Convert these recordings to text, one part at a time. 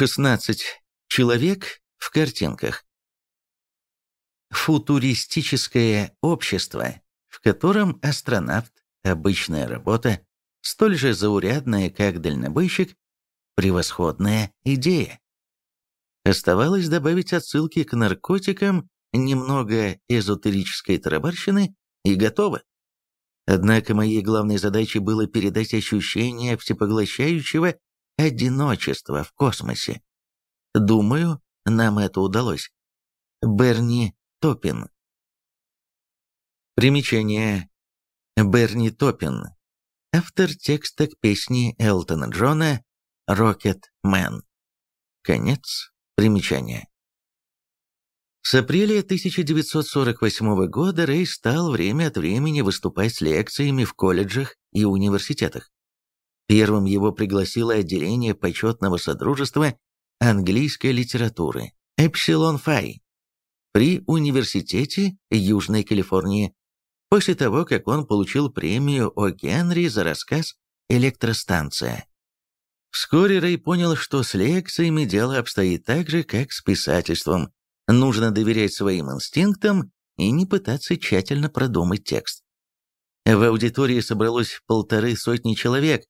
16. Человек в картинках. Футуристическое общество, в котором астронавт – обычная работа, столь же заурядная, как дальнобойщик, превосходная идея. Оставалось добавить отсылки к наркотикам, немного эзотерической тарабарщины и готово. Однако моей главной задачей было передать ощущение всепоглощающего одиночества в космосе. Думаю, нам это удалось. Берни Топин Примечание. Берни Топин. Автор текста к песне Элтона Джона «Рокет Мэн». Конец примечания. С апреля 1948 года Рэй стал время от времени выступать с лекциями в колледжах и университетах. Первым его пригласило отделение почетного содружества английской литературы Эпсилон Фай при Университете Южной Калифорнии, после того, как он получил премию О. Генри за рассказ «Электростанция». Вскоре Рэй понял, что с лекциями дело обстоит так же, как с писательством. Нужно доверять своим инстинктам и не пытаться тщательно продумать текст. В аудитории собралось полторы сотни человек,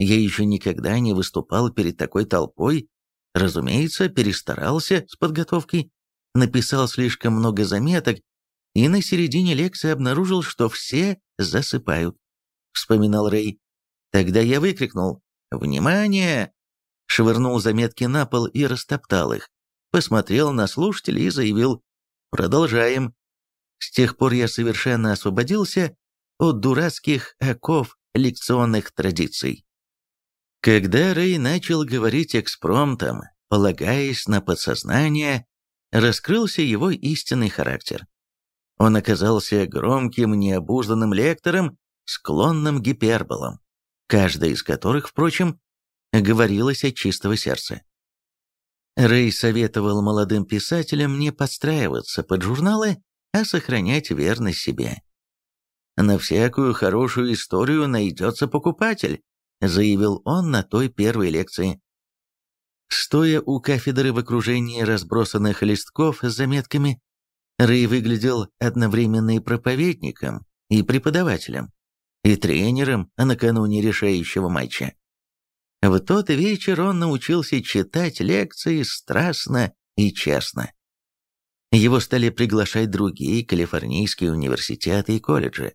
я еще никогда не выступал перед такой толпой. Разумеется, перестарался с подготовкой, написал слишком много заметок и на середине лекции обнаружил, что все засыпают. Вспоминал Рэй. Тогда я выкрикнул «Внимание!», швырнул заметки на пол и растоптал их. Посмотрел на слушателей и заявил «Продолжаем». С тех пор я совершенно освободился от дурацких оков лекционных традиций. Когда Рэй начал говорить экспромтом, полагаясь на подсознание, раскрылся его истинный характер. Он оказался громким, необузданным лектором, склонным гиперболам, каждая из которых, впрочем, говорилась от чистого сердца. Рэй советовал молодым писателям не подстраиваться под журналы, а сохранять верность себе. На всякую хорошую историю найдется покупатель, заявил он на той первой лекции. Стоя у кафедры в окружении разбросанных листков с заметками, Рэй выглядел одновременно и проповедником, и преподавателем, и тренером накануне решающего матча. В тот вечер он научился читать лекции страстно и честно. Его стали приглашать другие калифорнийские университеты и колледжи.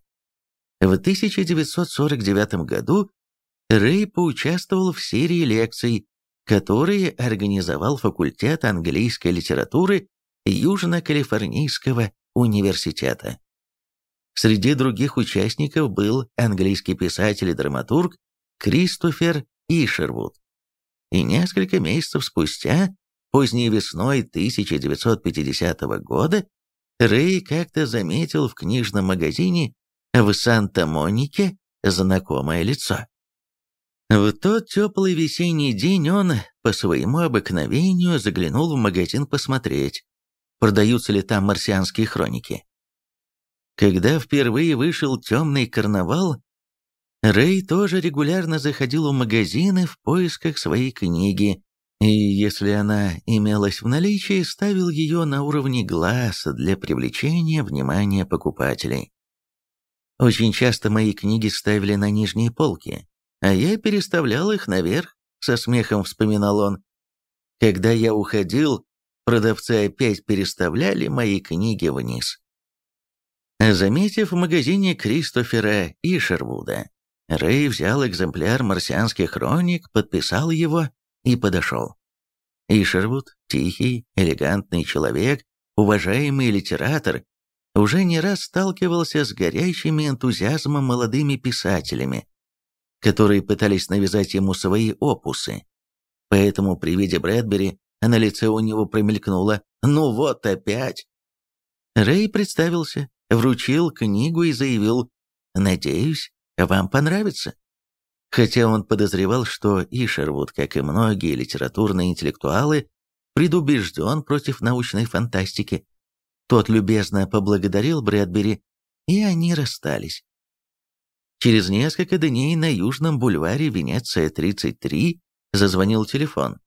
В 1949 году Рэй поучаствовал в серии лекций, которые организовал факультет английской литературы Южно-Калифорнийского университета. Среди других участников был английский писатель и драматург Кристофер Ишервуд. И несколько месяцев спустя, поздней весной 1950 года, Рэй как-то заметил в книжном магазине в Санта-Монике знакомое лицо. В тот теплый весенний день он, по своему обыкновению, заглянул в магазин посмотреть, продаются ли там марсианские хроники. Когда впервые вышел «Темный карнавал», Рэй тоже регулярно заходил в магазины в поисках своей книги, и если она имелась в наличии, ставил ее на уровне глаз для привлечения внимания покупателей. Очень часто мои книги ставили на нижние полки, а я переставлял их наверх, со смехом вспоминал он. Когда я уходил, продавцы опять переставляли мои книги вниз. Заметив в магазине Кристофера Ишервуда, Рэй взял экземпляр марсианских хроник, подписал его и подошел. Ишервуд, тихий, элегантный человек, уважаемый литератор, уже не раз сталкивался с горящими энтузиазмом молодыми писателями, которые пытались навязать ему свои опусы. Поэтому при виде Брэдбери на лице у него промелькнуло «Ну вот опять!». Рэй представился, вручил книгу и заявил «Надеюсь, вам понравится». Хотя он подозревал, что Ишервуд, как и многие литературные интеллектуалы, предубежден против научной фантастики. Тот любезно поблагодарил Брэдбери, и они расстались. Через несколько дней на Южном бульваре Венеция-33 зазвонил телефон.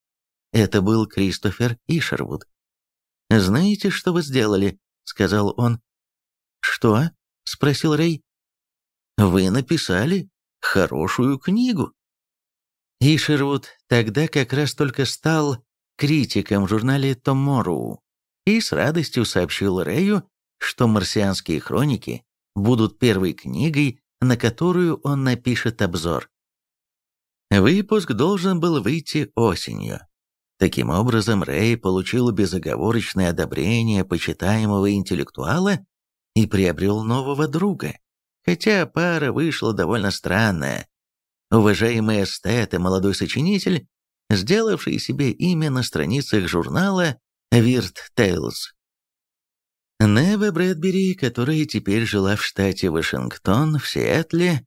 это был Кристофер Ишервуд. «Знаете, что вы сделали?» — сказал он. «Что?» — спросил Рэй. «Вы написали хорошую книгу». Ишервуд тогда как раз только стал критиком в журнале Tomorrow и с радостью сообщил Рэю, что «Марсианские хроники» будут первой книгой, на которую он напишет обзор. Выпуск должен был выйти осенью. Таким образом, Рэй получил безоговорочное одобрение почитаемого интеллектуала и приобрел нового друга, хотя пара вышла довольно странная. Уважаемый эстет и молодой сочинитель, сделавший себе имя на страницах журнала Weird Tales. Нева Брэдбери, которая теперь жила в штате Вашингтон, в Сиэтле,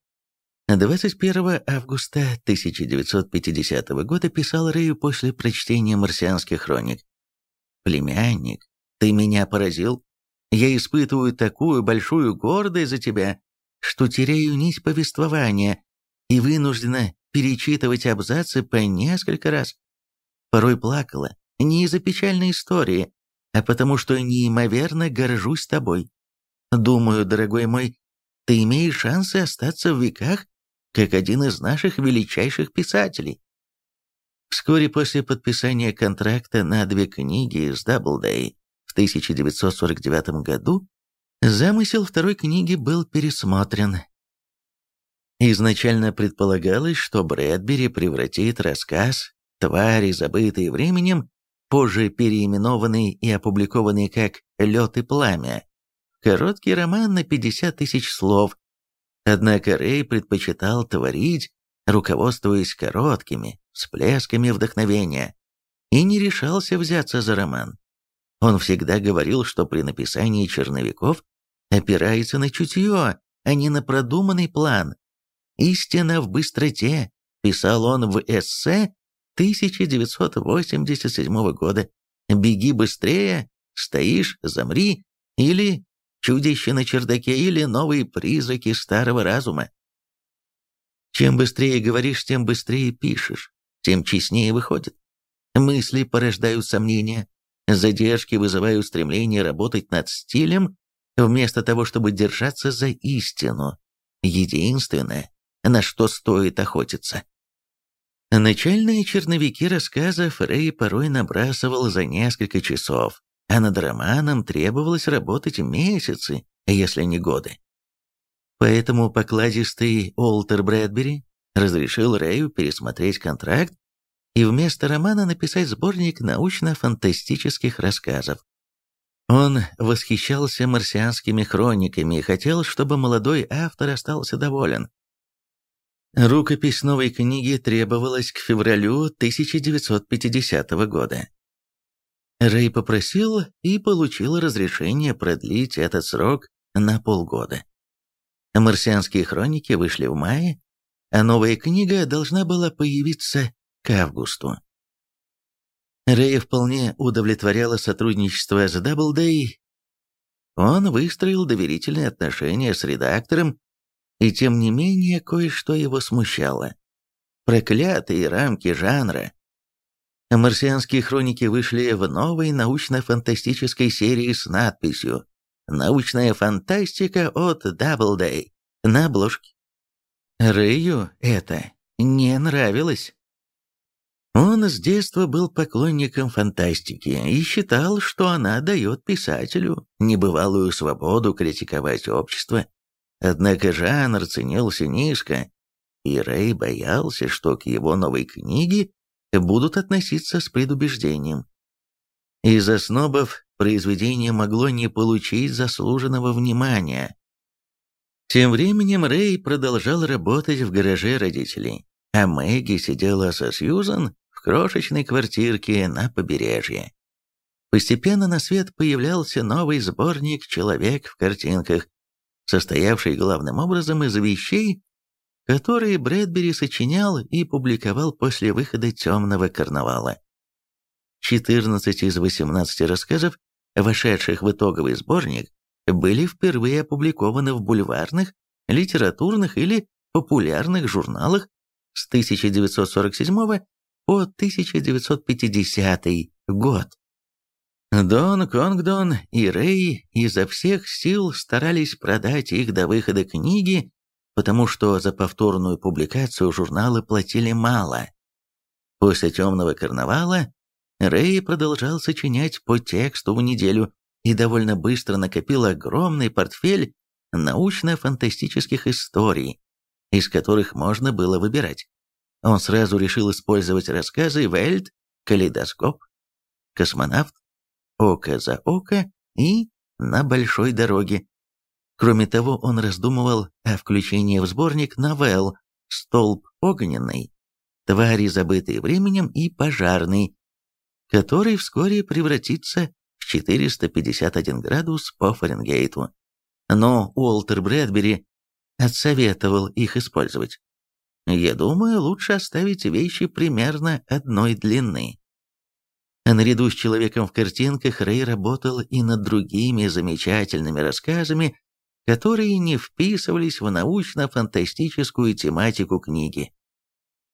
21 августа 1950 года писал Рэю после прочтения «Марсианских хроник». «Племянник, ты меня поразил. Я испытываю такую большую гордость за тебя, что теряю нить повествования и вынуждена перечитывать абзацы по несколько раз. Порой плакала не из-за печальной истории, а потому что неимоверно горжусь тобой. Думаю, дорогой мой, ты имеешь шансы остаться в веках как один из наших величайших писателей. Вскоре после подписания контракта на две книги с Даблдей в 1949 году замысел второй книги был пересмотрен. Изначально предполагалось, что Брэдбери превратит рассказ «Твари, забытые временем», позже переименованный и опубликованный как «Лед и пламя», короткий роман на 50 тысяч слов, Однако Рэй предпочитал творить, руководствуясь короткими всплесками вдохновения, и не решался взяться за роман. Он всегда говорил, что при написании черновиков опирается на чутье, а не на продуманный план. «Истина в быстроте», писал он в эссе 1987 года. «Беги быстрее, стоишь, замри» или чудище на чердаке или новые призраки старого разума. Чем быстрее говоришь, тем быстрее пишешь, тем честнее выходит. Мысли порождают сомнения, задержки вызывают стремление работать над стилем, вместо того, чтобы держаться за истину, единственное, на что стоит охотиться. Начальные черновики рассказов Рэй порой набрасывал за несколько часов, а над романом требовалось работать месяцы, если не годы. Поэтому покладистый Олтер Брэдбери разрешил Рэю пересмотреть контракт и вместо романа написать сборник научно-фантастических рассказов. Он восхищался марсианскими хрониками и хотел, чтобы молодой автор остался доволен. Рукопись новой книги требовалась к февралю 1950 года. Рэй попросил и получил разрешение продлить этот срок на полгода. «Марсианские хроники» вышли в мае, а новая книга должна была появиться к августу. Рэя вполне удовлетворяло сотрудничество с Даблдей. Он выстроил доверительные отношения с редактором, и тем не менее кое-что его смущало. Проклятые рамки жанра, Марсианские хроники вышли в новой научно-фантастической серии с надписью «Научная фантастика от Даблдей» на обложке. Рэю это не нравилось. Он с детства был поклонником фантастики и считал, что она дает писателю небывалую свободу критиковать общество. Однако жанр ценился низко, и Рэй боялся, что к его новой книге будут относиться с предубеждением. Из-за снобов произведение могло не получить заслуженного внимания. Тем временем Рэй продолжал работать в гараже родителей, а Мэгги сидела со Сьюзан в крошечной квартирке на побережье. Постепенно на свет появлялся новый сборник «Человек в картинках», состоявший главным образом из вещей, которые Брэдбери сочинял и публиковал после выхода «Темного карнавала». 14 из 18 рассказов, вошедших в итоговый сборник, были впервые опубликованы в бульварных, литературных или популярных журналах с 1947 по по 1950 год. Дон Конгдон и Рэй изо всех сил старались продать их до выхода книги, потому что за повторную публикацию журналы платили мало. После «Темного карнавала» Рэй продолжал сочинять по тексту в неделю и довольно быстро накопил огромный портфель научно-фантастических историй, из которых можно было выбирать. Он сразу решил использовать рассказы «Вельт», «Калейдоскоп», «Космонавт», «Око за око» и «На большой дороге». Кроме того, он раздумывал о включении в сборник новелл «Столб огненный», «Твари, забытые временем» и «Пожарный», который вскоре превратится в 451 градус по Фаренгейту. Но Уолтер Брэдбери отсоветовал их использовать. Я думаю, лучше оставить вещи примерно одной длины. А наряду с человеком в картинках Рэй работал и над другими замечательными рассказами, которые не вписывались в научно-фантастическую тематику книги.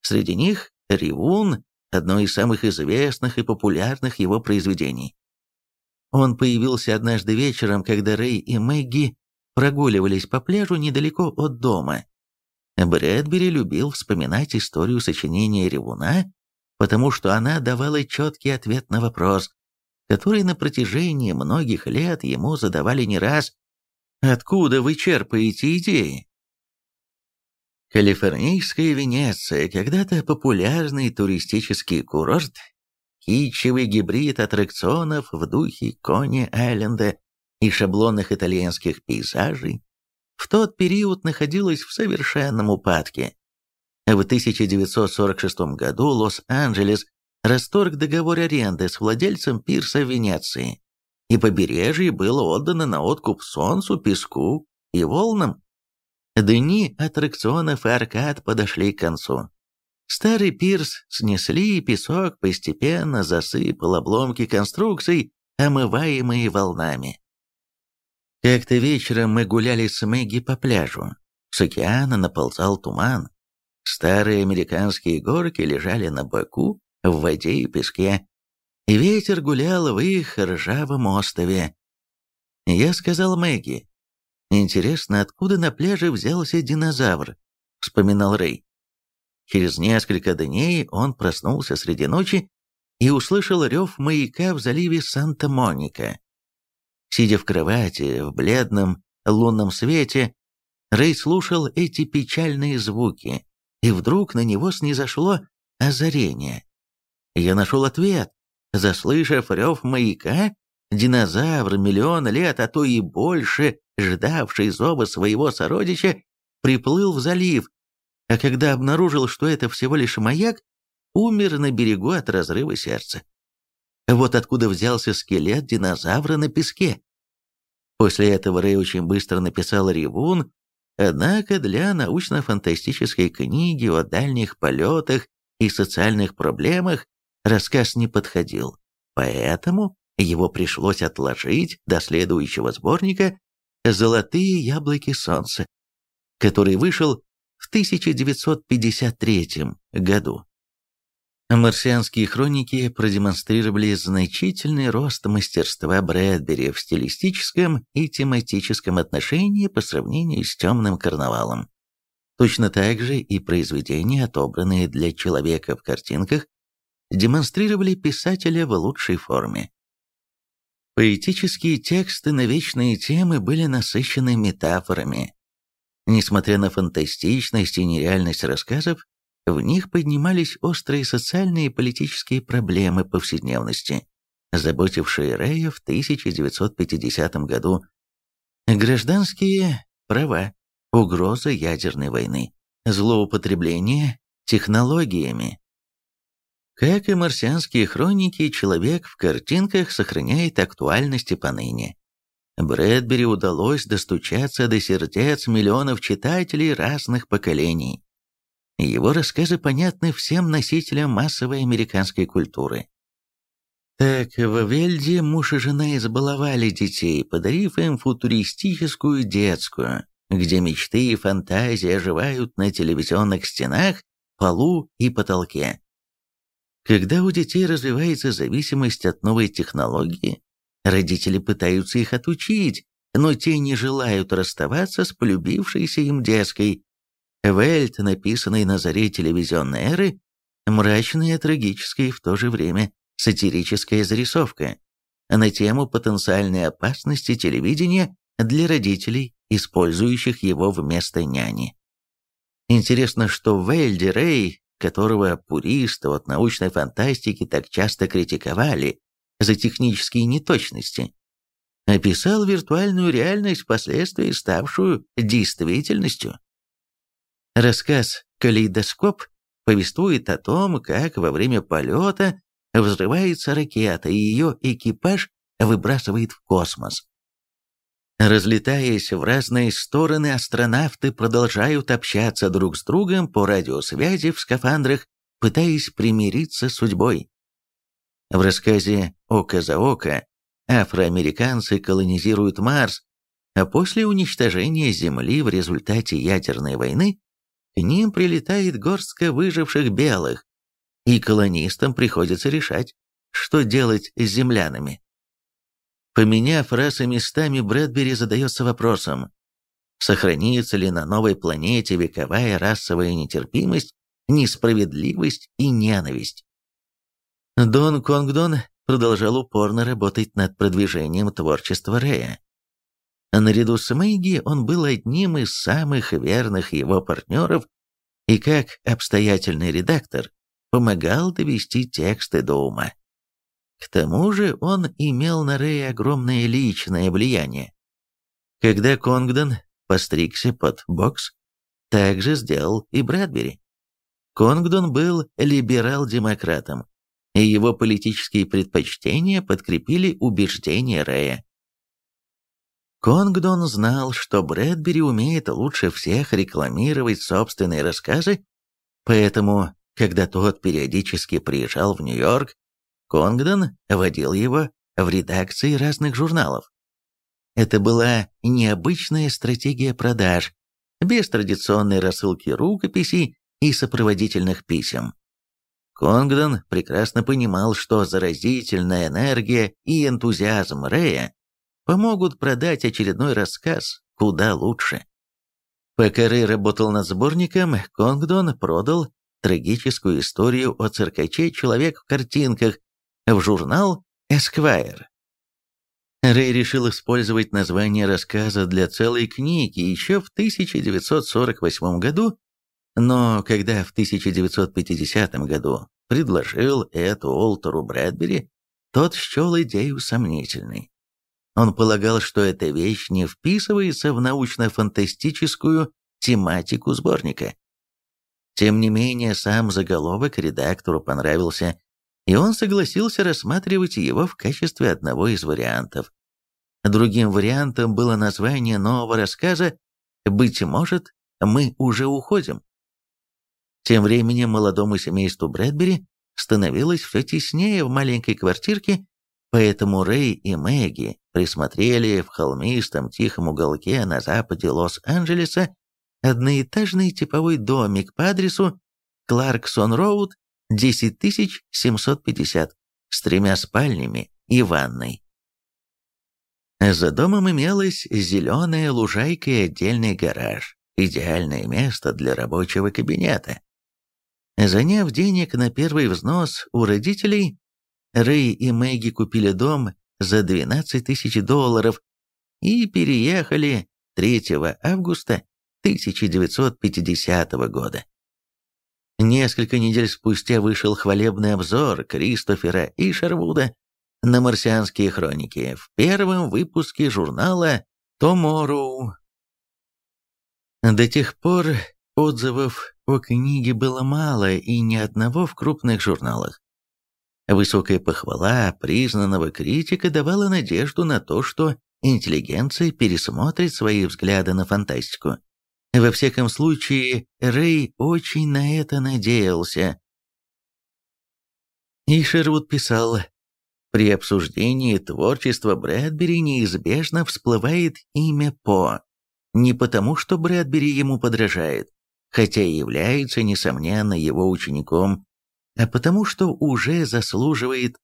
Среди них «Ревун» — одно из самых известных и популярных его произведений. Он появился однажды вечером, когда Рэй и Мэгги прогуливались по пляжу недалеко от дома. Брэдбери любил вспоминать историю сочинения Ревуна, потому что она давала четкий ответ на вопрос, который на протяжении многих лет ему задавали не раз «Откуда вы черпаете идеи?» Калифорнийская Венеция, когда-то популярный туристический курорт, китчевый гибрид аттракционов в духе Кони-Айленда и шаблонных итальянских пейзажей, в тот период находилась в совершенном упадке. В 1946 году Лос-Анджелес расторг договор аренды с владельцем пирса Венеции, и побережье было отдано на откуп солнцу, песку и волнам. Дни аттракционов и аркад подошли к концу. Старый пирс снесли, и песок постепенно засыпал обломки конструкций, омываемые волнами. Как-то вечером мы гуляли с Мэгги по пляжу. С океана наползал туман. Старые американские горки лежали на боку, в воде и песке. И ветер гулял в их ржавом острове. Я сказал Мэгги, «Интересно, откуда на пляже взялся динозавр?» — вспоминал Рэй. Через несколько дней он проснулся среди ночи и услышал рев маяка в заливе Санта-Моника. Сидя в кровати, в бледном лунном свете, Рэй слушал эти печальные звуки, и вдруг на него снизошло озарение. Я нашел ответ. Заслышав рев маяка, динозавр, миллион лет, а то и больше, ждавший зоба своего сородича, приплыл в залив, а когда обнаружил, что это всего лишь маяк, умер на берегу от разрыва сердца. Вот откуда взялся скелет динозавра на песке. После этого Рэй очень быстро написал «Ревун», однако для научно-фантастической книги о дальних полетах и социальных проблемах рассказ не подходил, поэтому его пришлось отложить до следующего сборника «Золотые яблоки солнца», который вышел в 1953 году. Марсианские хроники продемонстрировали значительный рост мастерства Брэдбери в стилистическом и тематическом отношении по сравнению с «Темным карнавалом». Точно так же и произведения, отобранные для человека в картинках, демонстрировали писателя в лучшей форме. Поэтические тексты на вечные темы были насыщены метафорами. Несмотря на фантастичность и нереальность рассказов, в них поднимались острые социальные и политические проблемы повседневности, заботившие Рэя в 1950 году. Гражданские права, угроза ядерной войны, злоупотребление технологиями. Как и марсианские хроники, человек в картинках сохраняет актуальность и поныне. Брэдбери удалось достучаться до сердец миллионов читателей разных поколений. Его рассказы понятны всем носителям массовой американской культуры. Так, в Вельде муж и жена избаловали детей, подарив им футуристическую детскую, где мечты и фантазии оживают на телевизионных стенах, полу и потолке. Когда у детей развивается зависимость от новой технологии, родители пытаются их отучить, но те не желают расставаться с полюбившейся им детской. Вельт, написанный на заре телевизионной эры, мрачная, трагическая и в то же время сатирическая зарисовка на тему потенциальной опасности телевидения для родителей, использующих его вместо няни. Интересно, что Вельди Рэй, которого пуристы от научной фантастики так часто критиковали за технические неточности, описал виртуальную реальность, впоследствии ставшую действительностью. Рассказ «Калейдоскоп» повествует о том, как во время полета взрывается ракета, и ее экипаж выбрасывает в космос. Разлетаясь в разные стороны, астронавты продолжают общаться друг с другом по радиосвязи в скафандрах, пытаясь примириться с судьбой. В рассказе «Око за око» афроамериканцы колонизируют Марс, а после уничтожения Земли в результате ядерной войны ним прилетает горстка выживших белых, и колонистам приходится решать, что делать с землянами. Поменяв расы местами, Брэдбери задается вопросом, сохранится ли на новой планете вековая расовая нетерпимость, несправедливость и ненависть. Дон Конгдон продолжал упорно работать над продвижением творчества Рэя. Наряду с Мэгги он был одним из самых верных его партнеров и как обстоятельный редактор помогал довести тексты до ума. К тому же он имел на Рэя огромное личное влияние. Когда Конгдон постригся под бокс, так же сделал и Брэдбери. Конгдон был либерал-демократом, и его политические предпочтения подкрепили убеждения Рэя. Конгдон знал, что Брэдбери умеет лучше всех рекламировать собственные рассказы, поэтому, когда тот периодически приезжал в Нью-Йорк, Конгдон водил его в редакции разных журналов. Это была необычная стратегия продаж, без традиционной рассылки рукописей и сопроводительных писем. Конгдон прекрасно понимал, что заразительная энергия и энтузиазм Рэя помогут продать очередной рассказ куда лучше. Пока Рэй работал над сборником, Конгдон продал трагическую историю о циркаче «Человек в картинках» в журнал Esquire. Рэй решил использовать название рассказа для целой книги еще в 1948 году, но когда в 1950 году предложил это Уолтеру Брэдбери, тот счел идею сомнительной. Он полагал, что эта вещь не вписывается в научно-фантастическую тематику сборника. Тем не менее, сам заголовок редактору понравился и он согласился рассматривать его в качестве одного из вариантов. Другим вариантом было название нового рассказа «Быть может, мы уже уходим». Тем временем молодому семейству Брэдбери становилось все теснее в маленькой квартирке, поэтому Рэй и Мэгги присмотрели в холмистом тихом уголке на западе Лос-Анджелеса одноэтажный типовой домик по адресу Кларксон-Роуд 10750 с тремя спальнями и ванной. За домом имелась зеленая лужайка и отдельный гараж, идеальное место для рабочего кабинета. Заняв денег на первый взнос у родителей, Рэй и Мэгги купили дом за 12 тысяч долларов и переехали 3 августа 1950 года. Несколько недель спустя вышел хвалебный обзор Кристофера и Шервуда на марсианские хроники в первом выпуске журнала «Tomorrow». До тех пор отзывов о книге было мало и ни одного в крупных журналах. Высокая похвала признанного критика давала надежду на то, что интеллигенция пересмотрит свои взгляды на фантастику. Во всяком случае, Рэй очень на это надеялся. И Шервуд писал, при обсуждении творчества Брэдбери неизбежно всплывает имя По. Не потому, что Брэдбери ему подражает, хотя и является, несомненно, его учеником, а потому что уже заслуживает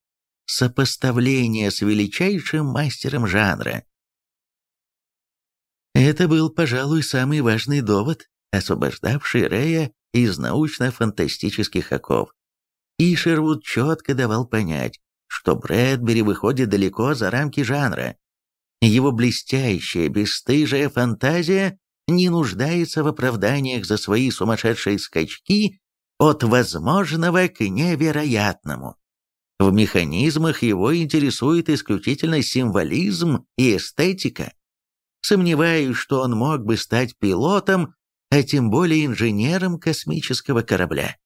сопоставления с величайшим мастером жанра. Это был, пожалуй, самый важный довод, освобождавший Рэя из научно-фантастических оков. И Шервуд четко давал понять, что Брэдбери выходит далеко за рамки жанра. Его блестящая, бесстыжая фантазия не нуждается в оправданиях за свои сумасшедшие скачки от возможного к невероятному. В механизмах его интересует исключительно символизм и эстетика. Сомневаюсь, что он мог бы стать пилотом, а тем более инженером космического корабля.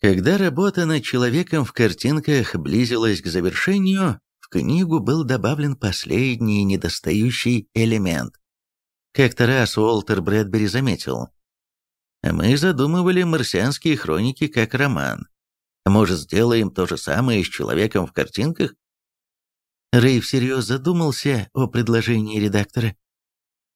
Когда работа над человеком в картинках близилась к завершению, в книгу был добавлен последний недостающий элемент. Как-то раз Уолтер Брэдбери заметил. «Мы задумывали марсианские хроники как роман. Может, сделаем то же самое с человеком в картинках?» Рэй всерьез задумался о предложении редактора.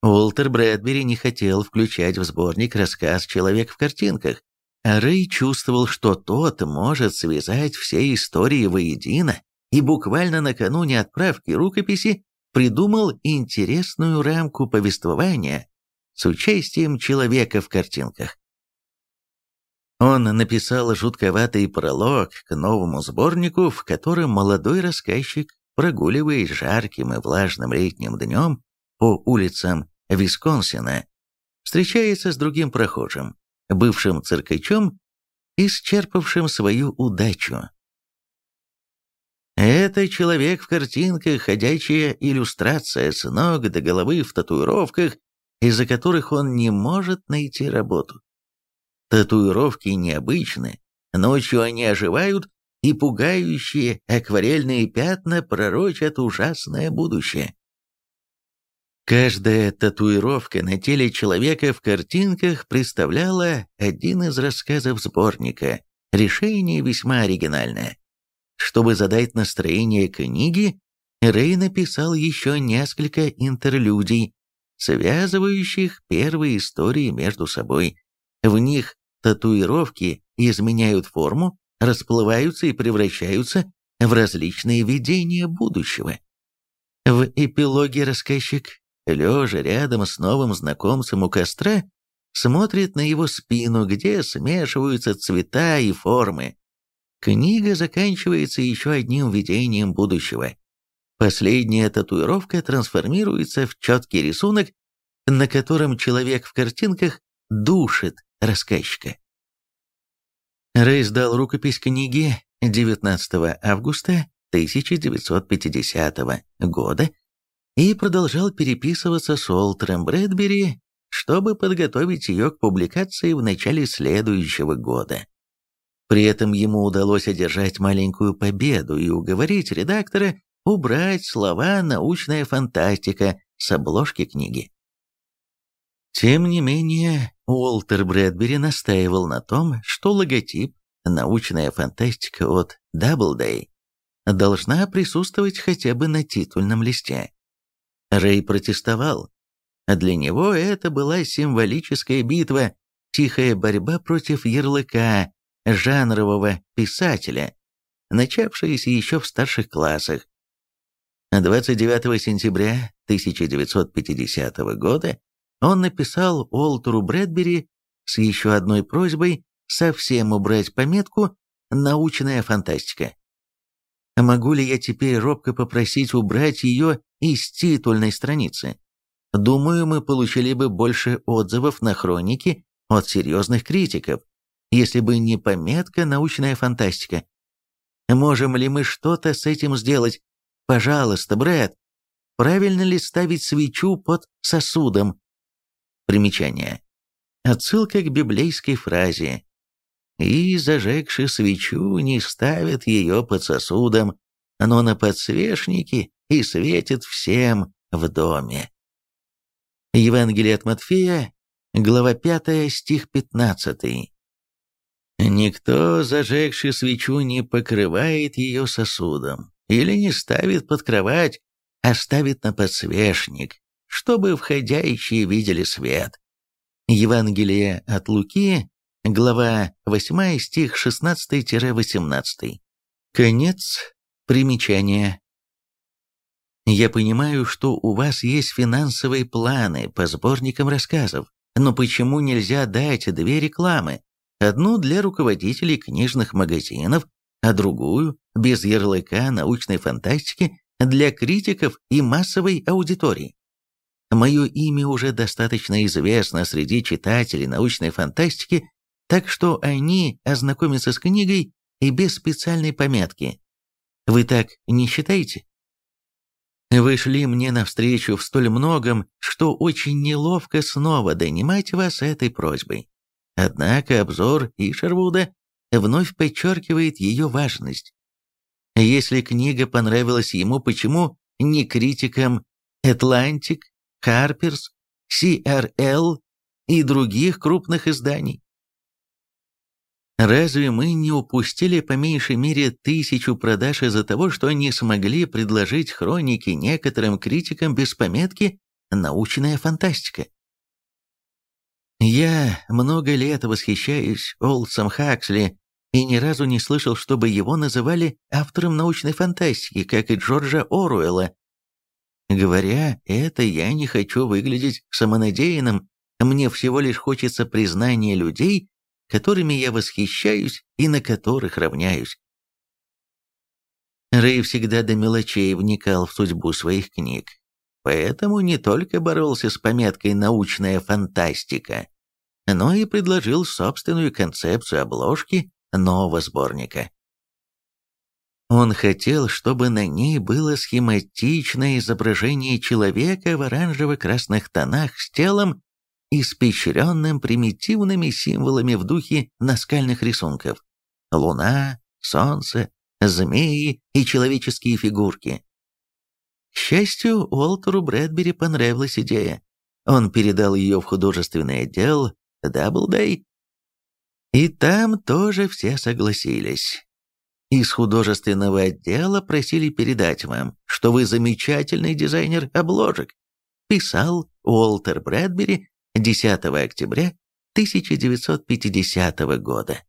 Уолтер Брэдбери не хотел включать в сборник рассказ «Человек в картинках», а Рэй чувствовал, что тот может связать все истории воедино, и буквально накануне отправки рукописи придумал интересную рамку повествования с участием человека в картинках. Он написал жутковатый пролог к новому сборнику, в котором молодой рассказчик, прогуливаясь жарким и влажным летним днем по улицам Висконсина, встречается с другим прохожим, бывшим циркачом, исчерпавшим свою удачу. Это человек в картинках, ходячая иллюстрация с ног до головы в татуировках, из-за которых он не может найти работу. Татуировки необычны, ночью они оживают, и пугающие акварельные пятна пророчат ужасное будущее. Каждая татуировка на теле человека в картинках представляла один из рассказов сборника. Решение весьма оригинальное. Чтобы задать настроение книги, Рэй написал еще несколько интерлюдий, связывающих первые истории между собой. В них татуировки изменяют форму, расплываются и превращаются в различные видения будущего. В эпилоге рассказчик лежа рядом с новым знакомцем у костра, смотрит на его спину, где смешиваются цвета и формы. Книга заканчивается еще одним видением будущего. Последняя татуировка трансформируется в четкий рисунок, на котором человек в картинках душит рассказчика. Рэй сдал рукопись книги 19 августа 1950 года и продолжал переписываться с Уолтером Брэдбери, чтобы подготовить ее к публикации в начале следующего года. При этом ему удалось одержать маленькую победу и уговорить редактора убрать слова «научная фантастика» с обложки книги. Тем не менее, Уолтер Брэдбери настаивал на том, что логотип «научная фантастика» от Doubleday должна присутствовать хотя бы на титульном листе. Рэй протестовал. Для него это была символическая битва, тихая борьба против ярлыка, жанрового писателя, начавшаяся еще в старших классах. 29 сентября 1950 года он написал Уолтеру Брэдбери с еще одной просьбой совсем убрать пометку «научная фантастика». Могу ли я теперь робко попросить убрать ее из титульной страницы? Думаю, мы получили бы больше отзывов на хроники от серьезных критиков, если бы не пометка «научная фантастика». Можем ли мы что-то с этим сделать? Пожалуйста, Брэд, правильно ли ставить свечу под сосудом? Примечание. Отсылка к библейской фразе и, зажегши свечу, не ставят ее под сосудом, но на подсвечнике и светит всем в доме. Евангелие от Матфея, глава 5, стих 15. Никто, зажегший свечу, не покрывает ее сосудом или не ставит под кровать, а ставит на подсвечник, чтобы входящие видели свет. Евангелие от Луки, глава 8, стих 16-18. Конец примечания. Я понимаю, что у вас есть финансовые планы по сборникам рассказов, но почему нельзя дать две рекламы? Одну для руководителей книжных магазинов, а другую, без ярлыка научной фантастики, для критиков и массовой аудитории. Мое имя уже достаточно известно среди читателей научной фантастики, так что они ознакомятся с книгой и без специальной пометки. Вы так не считаете? Вы шли мне навстречу в столь многом, что очень неловко снова донимать вас этой просьбой. Однако обзор Ишервуда вновь подчеркивает ее важность. Если книга понравилась ему, почему не критикам Atlantic, Harper's, CRL и других крупных изданий? Разве мы не упустили по меньшей мере тысячу продаж из-за того, что не смогли предложить хроники некоторым критикам без пометки «научная фантастика»? Я много лет восхищаюсь Олдсом Хаксли и ни разу не слышал, чтобы его называли автором научной фантастики, как и Джорджа Оруэлла. Говоря это, я не хочу выглядеть самонадеянным, мне всего лишь хочется признания людей, которыми я восхищаюсь и на которых равняюсь. Рэй всегда до мелочей вникал в судьбу своих книг, поэтому не только боролся с пометкой «научная фантастика», но и предложил собственную концепцию обложки нового сборника. Он хотел, чтобы на ней было схематичное изображение человека в оранжево-красных тонах с телом, испещренным примитивными символами в духе наскальных рисунков. Луна, солнце, змеи и человеческие фигурки. К счастью, Уолтеру Брэдбери понравилась идея. Он передал ее в художественный отдел Даблдей и там тоже все согласились. Из художественного отдела просили передать вам, что вы замечательный дизайнер обложек. Писал Уолтер Брэдбери 10 октября 1950 года.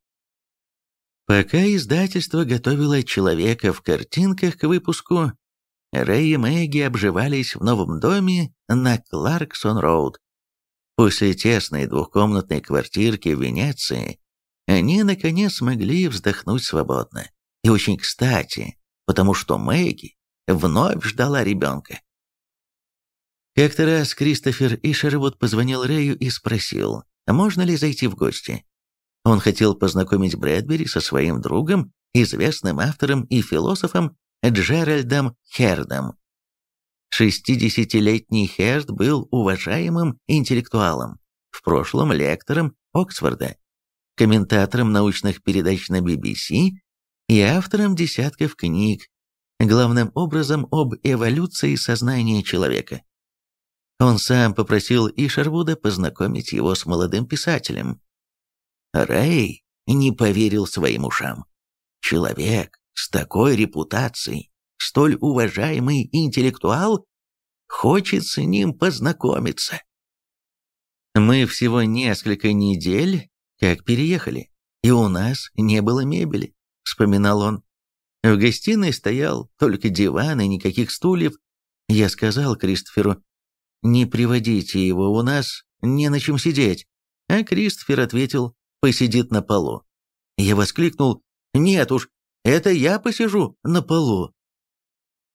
Пока издательство готовило человека в картинках к выпуску, Рэй и Мэгги обживались в новом доме на Кларксон-Роуд. После тесной двухкомнатной квартирки в Венеции они, наконец, смогли вздохнуть свободно. И очень кстати, потому что Мэгги вновь ждала ребенка. Как-то раз Кристофер Ишервуд позвонил Рэю и спросил, можно ли зайти в гости. Он хотел познакомить Брэдбери со своим другом, известным автором и философом Джеральдом Хердом. Шестидесятилетний Херд был уважаемым интеллектуалом, в прошлом лектором Оксфорда комментатором научных передач на BBC и автором десятков книг, главным образом об эволюции сознания человека. Он сам попросил Ишервуда познакомить его с молодым писателем. Рэй не поверил своим ушам. Человек с такой репутацией, столь уважаемый интеллектуал, хочет с ним познакомиться. Мы всего несколько недель как переехали, и у нас не было мебели», — вспоминал он. В гостиной стоял только диван и никаких стульев. Я сказал Кристоферу, «Не приводите его, у нас не на чем сидеть». А Кристофер ответил, «Посидит на полу». Я воскликнул, «Нет уж, это я посижу на полу».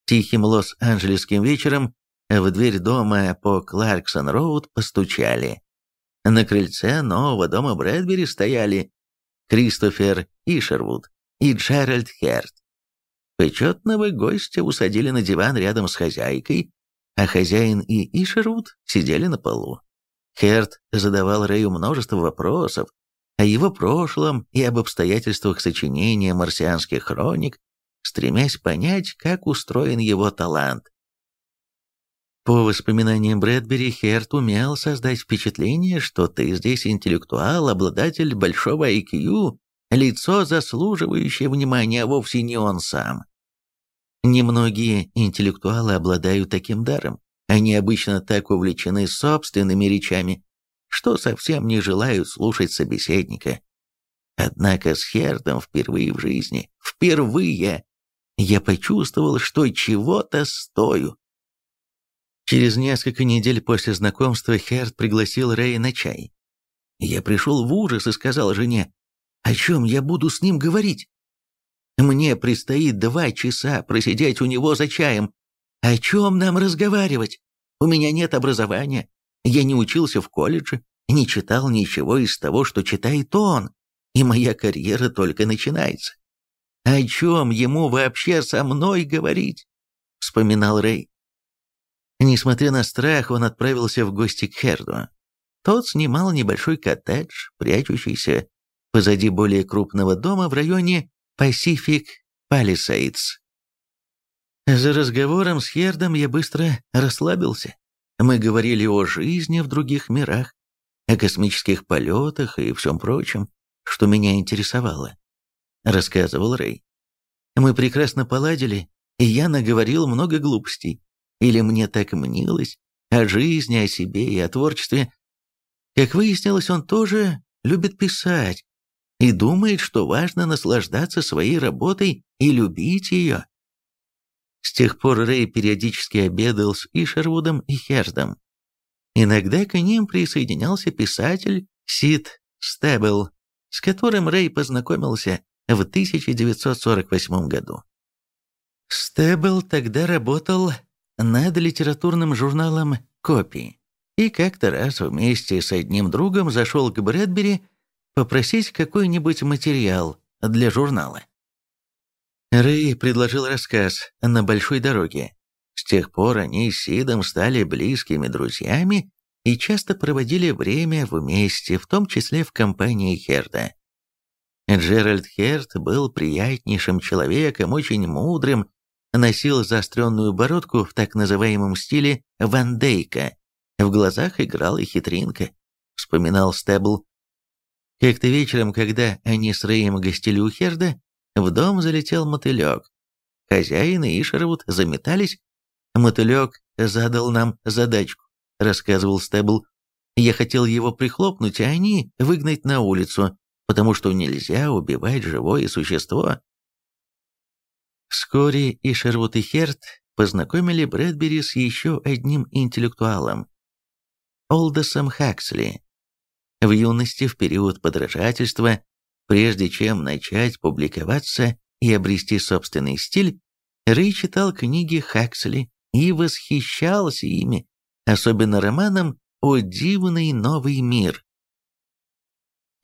Тихим лос-анджелесским вечером в дверь дома по Кларксон-Роуд постучали. На крыльце нового дома Брэдбери стояли Кристофер Ишервуд и Джеральд Херт. Почетного гостя усадили на диван рядом с хозяйкой, а хозяин и Ишервуд сидели на полу. Херт задавал Рэю множество вопросов о его прошлом и об обстоятельствах сочинения марсианских хроник, стремясь понять, как устроен его талант. По воспоминаниям Брэдбери, Херт умел создать впечатление, что ты здесь интеллектуал, обладатель большого IQ, лицо, заслуживающее внимания, а вовсе не он сам. Немногие интеллектуалы обладают таким даром. Они обычно так увлечены собственными речами, что совсем не желают слушать собеседника, Однако с Хердом впервые в жизни, впервые, я почувствовал, что чего-то стою. Через несколько недель после знакомства Херд пригласил Рэя на чай. Я пришел в ужас и сказал жене, о чем я буду с ним говорить? Мне предстоит два часа просидеть у него за чаем. О чем нам разговаривать? У меня нет образования. Я не учился в колледже, не читал ничего из того, что читает он, и моя карьера только начинается. О чем ему вообще со мной говорить? Вспоминал Рэй. Несмотря на страх, он отправился в гости к Херду. Тот снимал небольшой коттедж, прячущийся позади более крупного дома в районе Pacific Palisades. За разговором с Хердом я быстро расслабился. Мы говорили о жизни в других мирах, о космических полетах и всем прочем, что меня интересовало. Рассказывал Рэй. Мы прекрасно поладили, и я наговорил много глупостей. Или мне так мнилось о жизни, о себе и о творчестве. Как выяснилось, он тоже любит писать и думает, что важно наслаждаться своей работой и любить ее. С тех пор Рэй периодически обедал с Ишервудом и Хердом. Иногда к ним присоединялся писатель Сид Стебл, с которым Рэй познакомился в 1948 году. Стебл тогда работал над литературным журналом «Копи» и как-то раз вместе с одним другом зашел к Брэдбери попросить какой-нибудь материал для журнала. Рэй предложил рассказ «На большой дороге». С тех пор они с Сидом стали близкими друзьями и часто проводили время вместе, в том числе в компании Херда. Джеральд Херд был приятнейшим человеком, очень мудрым, носил заостренную бородку в так называемом стиле Ван Дейка. В глазах играла хитринка, вспоминал Стебл. Как-то вечером, когда они с Рэем гостили у Херда, в дом залетел мотылек. Хозяин и Ишервуд заметались. Мотылек задал нам задачку, рассказывал Стебл. Я хотел его прихлопнуть, а они выгнать на улицу, потому что нельзя убивать живое существо. Вскоре и Шервуд и Херт познакомили Брэдбери с еще одним интеллектуалом – Олдосом Хаксли. В юности, в период подражательства, прежде чем начать публиковаться и обрести собственный стиль, Рэй читал книги Хаксли и восхищался ими, особенно романом «О дивный новый мир».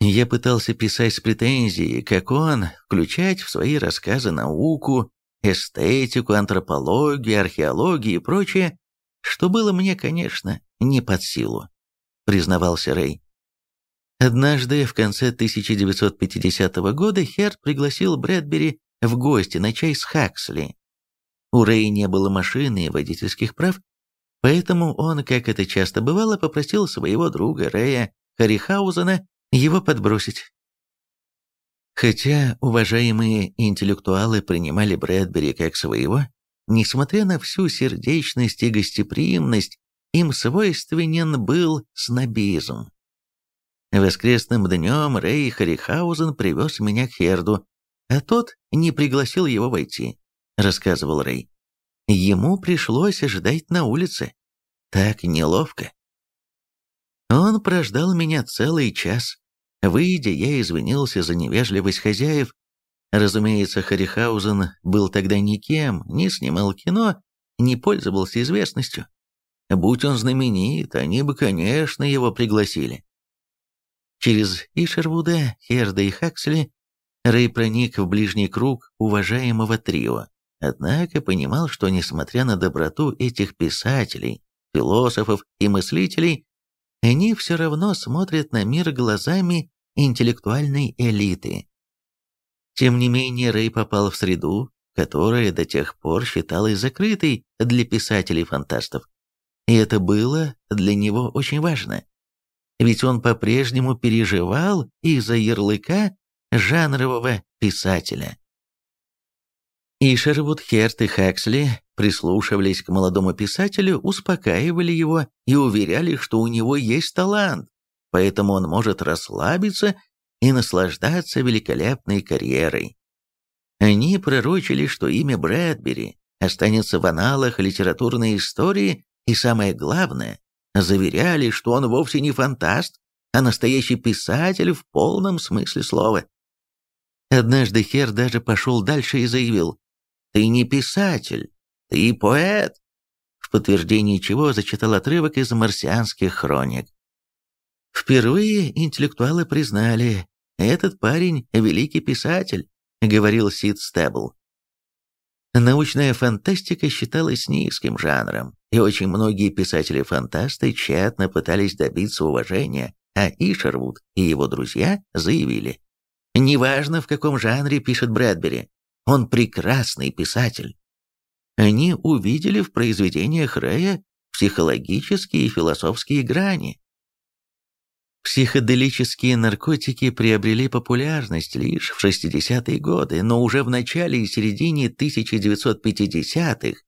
Я пытался писать с претензией, как он, включать в свои рассказы науку, эстетику, антропологию, археологию и прочее, что было мне, конечно, не под силу, признавался Рэй. Однажды, в конце 1950 года, Херт пригласил Брэдбери в гости на чай с Хаксли. У Рэя не было машины и водительских прав, поэтому он, как это часто бывало, попросил своего друга Рэя Харихаузена его подбросить. Хотя уважаемые интеллектуалы принимали Брэдбери как своего, несмотря на всю сердечность и гостеприимность, им свойственен был снобизм. Воскресным днем Рэй Харихаузен привез меня к Херду, а тот не пригласил его войти, рассказывал Рэй. Ему пришлось ждать на улице. Так неловко. Он прождал меня целый час. Выйдя, я извинился за невежливость хозяев. Разумеется, Харихаузен был тогда никем, не снимал кино, не пользовался известностью. Будь он знаменит, они бы, конечно, его пригласили. Через Ишервуда, Херда и Хаксли Рэй проник в ближний круг уважаемого трио, однако понимал, что, несмотря на доброту этих писателей, философов и мыслителей, они все равно смотрят на мир глазами интеллектуальной элиты. Тем не менее, Рэй попал в среду, которая до тех пор считалась закрытой для писателей-фантастов. И это было для него очень важно. Ведь он по-прежнему переживал из-за ярлыка жанрового писателя. И Шервуд, Херт и Хаксли прислушивались к молодому писателю, успокаивали его и уверяли, что у него есть талант, поэтому он может расслабиться и наслаждаться великолепной карьерой. Они пророчили, что имя Брэдбери останется в аналах литературной истории, и самое главное, заверяли, что он вовсе не фантаст, а настоящий писатель в полном смысле слова. Однажды Хер даже пошел дальше и заявил, «Ты не писатель, ты поэт», в подтверждении чего зачитал отрывок из марсианских хроник. Впервые интеллектуалы признали, этот парень – великий писатель, говорил Сид Стебл. Научная фантастика считалась низким жанром, и очень многие писатели-фантасты тщетно пытались добиться уважения, а Ишервуд и его друзья заявили, «Неважно, в каком жанре пишет Брэдбери, он прекрасный писатель». Они увидели в произведениях Рэя психологические и философские грани, Психоделические наркотики приобрели популярность лишь в 60-е годы, но уже в начале и середине 1950-х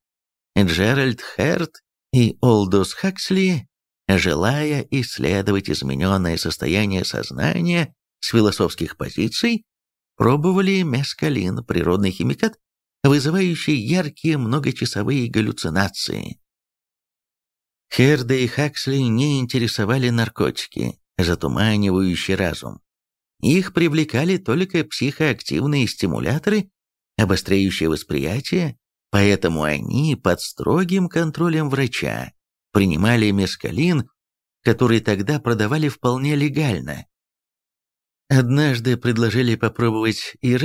Джеральд Херт и Олдос Хаксли, желая исследовать измененное состояние сознания с философских позиций, пробовали мескалин, природный химикат, вызывающий яркие многочасовые галлюцинации. Херда и Хаксли не интересовали наркотики, затуманивающий разум. Их привлекали только психоактивные стимуляторы, обостряющие восприятие, поэтому они под строгим контролем врача принимали мескалин, который тогда продавали вполне легально. Однажды предложили попробовать и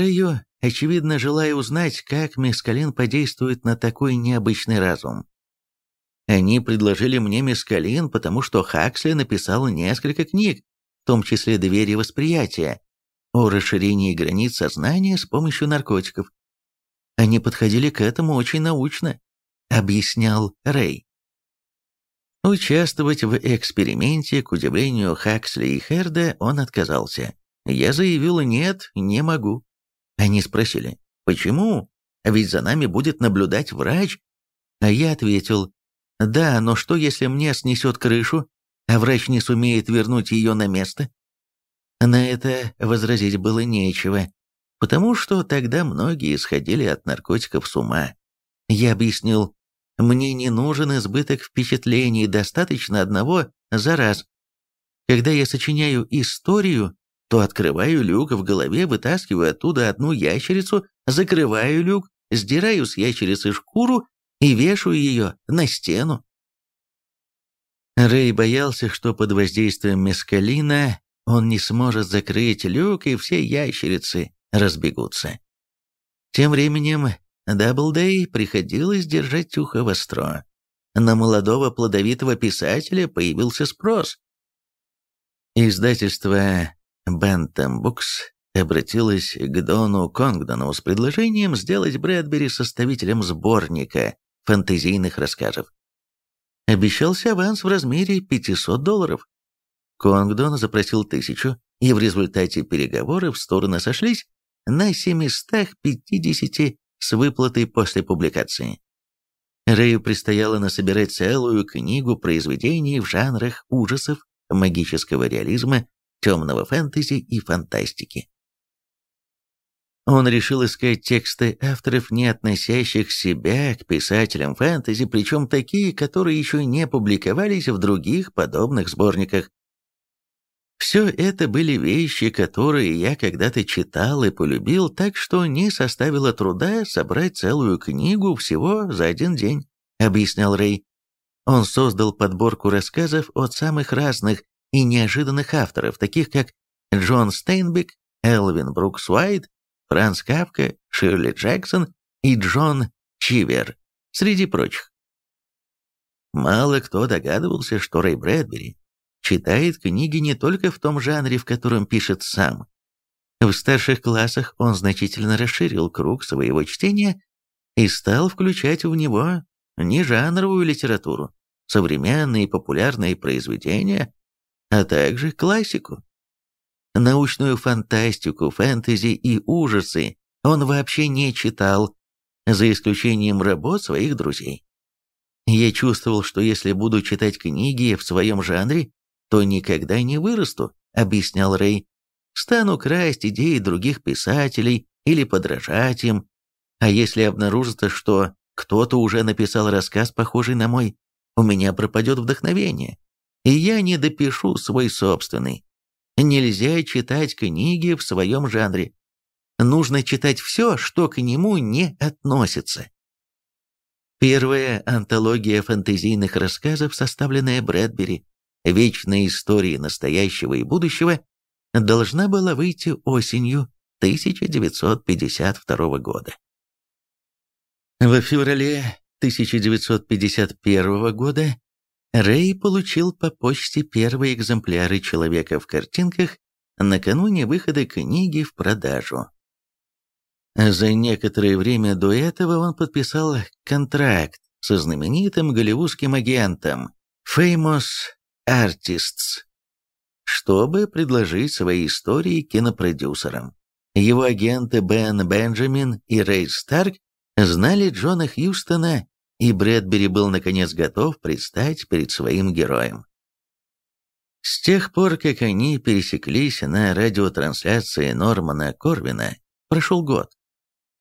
очевидно желая узнать, как мескалин подействует на такой необычный разум. Они предложили мне мескалин, потому что Хаксли написал несколько книг, в том числе «Двери восприятия», о расширении границ сознания с помощью наркотиков. Они подходили к этому очень научно, объяснял Рэй. Участвовать в эксперименте, к удивлению Хаксли и Херда, он отказался. Я заявил «нет, не могу». Они спросили «почему? Ведь за нами будет наблюдать врач». А я ответил да, но что, если мне снесет крышу, а врач не сумеет вернуть ее на место? На это возразить было нечего, потому что тогда многие сходили от наркотиков с ума. Я объяснил, мне не нужен избыток впечатлений, достаточно одного за раз. Когда я сочиняю историю, то открываю люк в голове, вытаскиваю оттуда одну ящерицу, закрываю люк, сдираю с ящерицы шкуру и вешаю ее на стену. Рэй боялся, что под воздействием мескалина он не сможет закрыть люк, и все ящерицы разбегутся. Тем временем Даблдей приходилось держать ухо востро. На молодого плодовитого писателя появился спрос. Издательство Bantam Books обратилось к Дону Конгдону с предложением сделать Брэдбери составителем сборника фэнтезийных рассказов. Обещался аванс в размере 500 долларов. Конгдон запросил тысячу, и в результате переговоров стороны сошлись на 750 с выплатой после публикации. Рэю предстояло насобирать целую книгу произведений в жанрах ужасов, магического реализма, темного фэнтези и фантастики. Он решил искать тексты авторов, не относящих себя к писателям фэнтези, причем такие, которые еще не публиковались в других подобных сборниках. Все это были вещи, которые я когда-то читал и полюбил, так что не составило труда собрать целую книгу всего за один день, объяснял Рэй. Он создал подборку рассказов от самых разных и неожиданных авторов, таких как Джон Стейнбек, Элвин Брукс Уайт, Франц Кавка, Ширли Джексон и Джон Чивер, среди прочих. Мало кто догадывался, что Рэй Брэдбери читает книги не только в том жанре, в котором пишет сам. В старших классах он значительно расширил круг своего чтения и стал включать в него не жанровую литературу, современные популярные произведения, а также классику. Научную фантастику, фэнтези и ужасы он вообще не читал, за исключением работ своих друзей. Я чувствовал, что если буду читать книги в своем жанре, то никогда не вырасту, объяснял Рэй. стану красть идеи других писателей или подражать им. А если обнаружится, что кто-то уже написал рассказ, похожий на мой, у меня пропадет вдохновение, и я не допишу свой собственный. Нельзя читать книги в своем жанре. Нужно читать все, что к нему не относится. Первая антология фэнтезийных рассказов, составленная Брэдбери, «Вечные истории настоящего и будущего», должна была выйти осенью 1952 года. В феврале 1951 года Рэй получил по почте первые экземпляры «Человека в картинках» накануне выхода книги в продажу. За некоторое время до этого он подписал контракт со знаменитым голливудским агентом Famous Artists, чтобы предложить свои истории кинопродюсерам. Его агенты Бен Бенджамин и Рэй Старк знали Джона Хьюстона, и Брэдбери был наконец готов предстать перед своим героем. С тех пор, как они пересеклись на радиотрансляции Нормана Корвина, прошел год.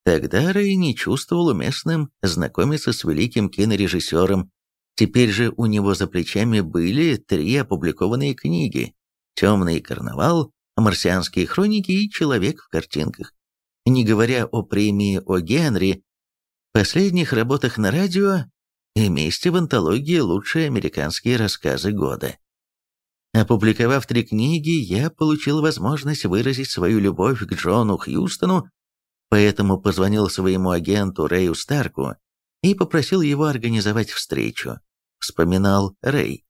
Тогда Рэй не чувствовал уместным знакомиться с великим кинорежиссером. Теперь же у него за плечами были три опубликованные книги «Темный карнавал», «Марсианские хроники» и «Человек в картинках». Не говоря о премии О. Генри, последних работах на радио и месте в антологии «Лучшие американские рассказы года». Опубликовав три книги, я получил возможность выразить свою любовь к Джону Хьюстону поэтому позвонил своему агенту Рэю Старку и попросил его организовать встречу, вспоминал Рэй.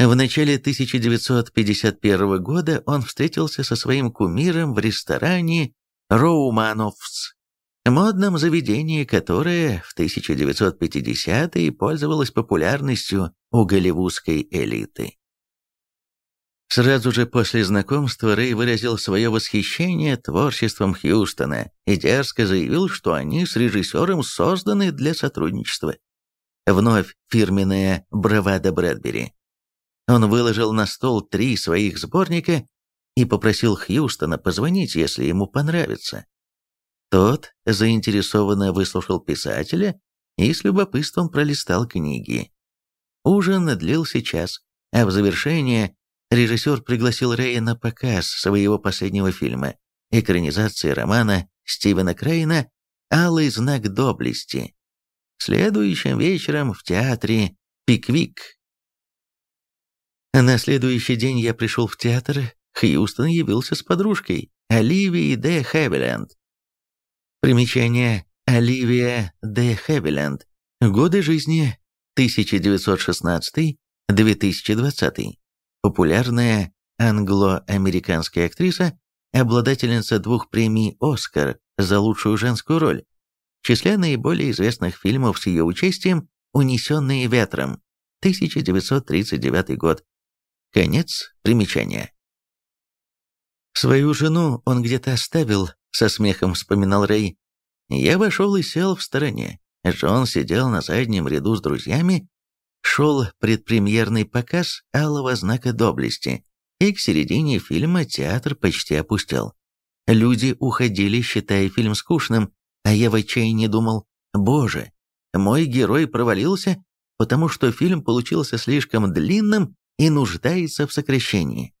В начале 1951 года он встретился со своим кумиром в ресторане «Роумановс», модном заведении, которое в 1950-е пользовалось популярностью у голливудской элиты. Сразу же после знакомства Рэй выразил свое восхищение творчеством Хьюстона и дерзко заявил, что они с режиссером созданы для сотрудничества. Вновь фирменная бравада Брэдбери. Он выложил на стол три своих сборника и попросил Хьюстона позвонить, если ему понравится. Тот заинтересованно выслушал писателя и с любопытством пролистал книги. Ужин длился час, а в завершение режиссер пригласил Рэя на показ своего последнего фильма, экранизации романа Стивена Крейна «Алый знак доблести». Следующим вечером в театре «Пиквик». На следующий день я пришел в театр, Хьюстон явился с подружкой, Оливией Д. Хевиленд. Примечание Оливия Д. Хевиленд. Годы жизни 1916-2020 популярная англо-американская актриса, обладательница двух премий «Оскар» за лучшую женскую роль. В числе наиболее известных фильмов с ее участием «Унесенные ветром», 1939 год. Конец примечания. Свою жену он где-то оставил, со смехом вспоминал Рэй. Я вошел и сел в стороне. Джон сидел на заднем ряду с друзьями шел предпремьерный показ «Алого знака доблести», и к середине фильма театр почти опустел. Люди уходили, считая фильм скучным, а я в отчаянии думал, боже, мой герой провалился, потому что фильм получился слишком длинным и нуждается в сокращении.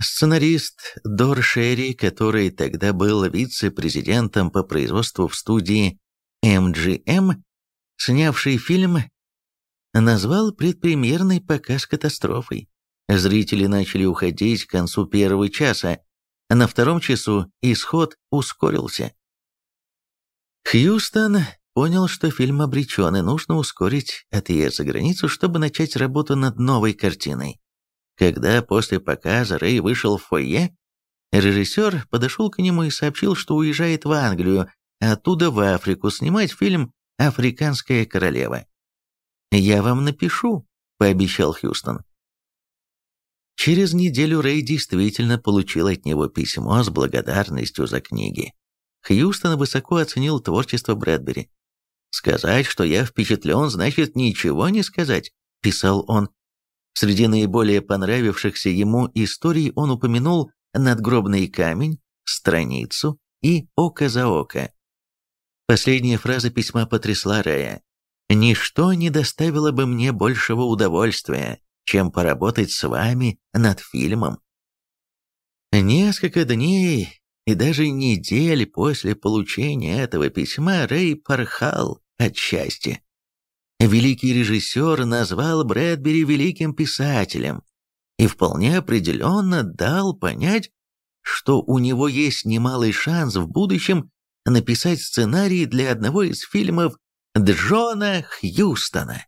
Сценарист Дор Шерри, который тогда был вице-президентом по производству в студии MGM, снявший фильм, назвал предпремьерный показ катастрофой. Зрители начали уходить к концу первого часа, а на втором часу исход ускорился. Хьюстон понял, что фильм обречен, и нужно ускорить отъезд за границу, чтобы начать работу над новой картиной. Когда после показа Рэй вышел в фойе, режиссер подошел к нему и сообщил, что уезжает в Англию, а оттуда в Африку снимать фильм «Африканская королева». «Я вам напишу», — пообещал Хьюстон. Через неделю Рэй действительно получил от него письмо с благодарностью за книги. Хьюстон высоко оценил творчество Брэдбери. «Сказать, что я впечатлен, значит ничего не сказать», — писал он. Среди наиболее понравившихся ему историй он упомянул «Надгробный камень», «Страницу» и «Око за око». Последняя фраза письма потрясла Рэя. «Ничто не доставило бы мне большего удовольствия, чем поработать с вами над фильмом». Несколько дней и даже недель после получения этого письма Рэй порхал от счастья. Великий режиссер назвал Брэдбери великим писателем и вполне определенно дал понять, что у него есть немалый шанс в будущем написать сценарий для одного из фильмов Джона Хьюстона.